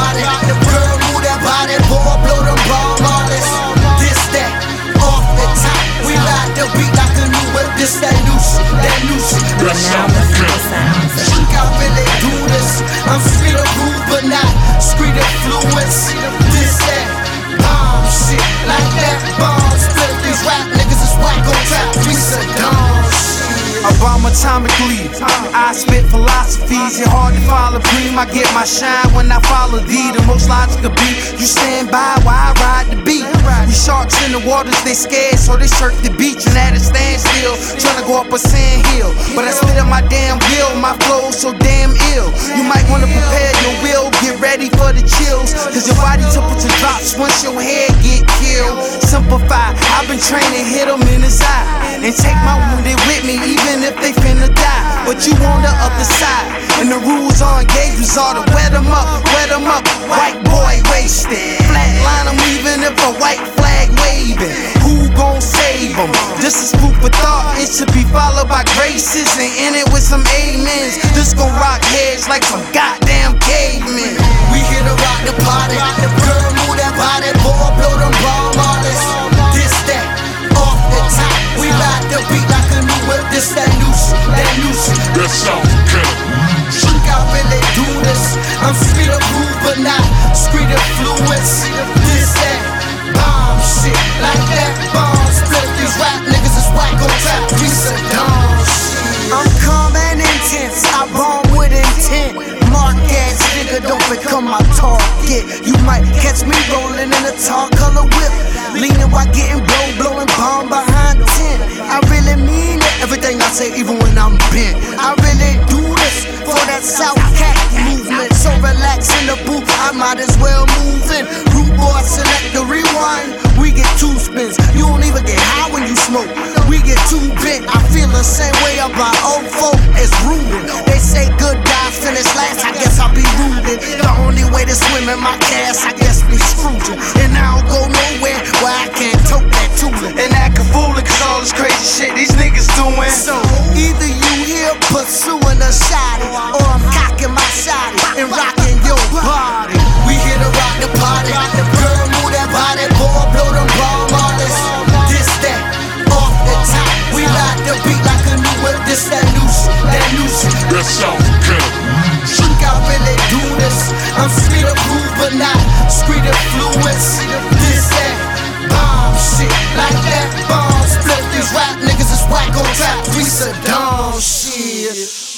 party. Girl, move that body, boy, blow them bomb artists. This, that, off the top. We ride the beat like a new whip. This, that shit, that new shit. You're now listening to sounds of Think I really do this. I'm street approved, but not street influence. This, that, bomb shit, like that bomb atomically. I spit philosophies. It's hard to follow dream. I get my shine when I follow thee. The most logical beat. You stand by while I ride the beat. We sharks in the waters, they scared, so they surf the beach and at a standstill. Trying to go up a sand hill. But I spit on my damn will. My flow so damn ill. You might wanna prepare your will. Chills. Cause your body temperature drops once your head get killed. Simplify. I've been training, hit hit 'em in his eye. And take my wounded with me, even if they finna die. But you on the other side. And the rules on engagements are to wet 'em up, wet 'em up. White boy wasted. Flatline 'em even if a white flag waving. Who gon' save 'em? This is food for thought. It should be followed by graces and end it with some amens. This gon' rock heads like some goddamn new shit. That sound killer. Think I really do this. I'm street approved, but not street influence. This, that, bomb shit, like that bomb split. These rap niggas is whack on trap. We Saddam shit. I'm calm and intense. I bomb with intent. Mark ass nigga, don't become my target. You might catch me rolling in a tall color whip. Leaning while getting blow, blowing Say, even when I'm bent. I really do this for that South Cack movement. So relax in the booth, I might as well move in. Root boy, select the rewind. We get two spins. You don't even get high when you smoke. We get too bent. I feel the same way about old folk as Ruben. They say good guys finish last. I guess I'll be rooted. The only way to swim in my gas, I guess be Scrooging. And I don't go nowhere where I can't tote that tooling. And acting foolish cause all this crazy shit these pursuing a shotty, or I'm cocking my shotty and rocking your body. We here to rock the party. Girl, move that body, boy, blow them bomb artists. This, that, off the top. We ride the beat like a new whip. This, that new shit, that new shit. That sound killer. Think I really do this. I'm street approved, but not street influence. That